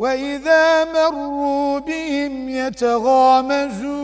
وإذا مروا بهم يتغامزون.